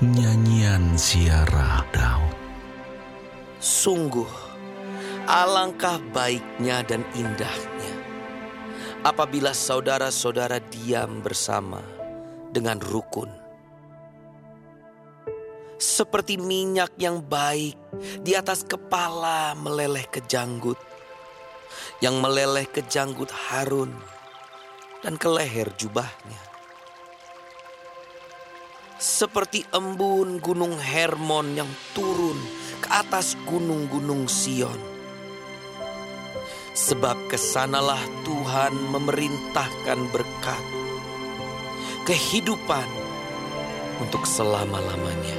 Nyanyian Ziarah Daud Sungguh, alangkah baiknya dan indahnya apabila saudara-saudara diam bersama dengan rukun. Seperti minyak yang baik di atas kepala meleleh ke janggut, yang meleleh ke janggut Harun dan ke leher jubahnya. Seperti embun gunung Hermon yang turun ke atas gunung-gunung Sion. Sebab ke sanalah Tuhan memerintahkan berkat, kehidupan untuk selama-lamanya.